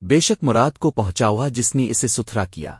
بے شک مراد کو پہنچا ہوا جس نے اسے ستھرا کیا۔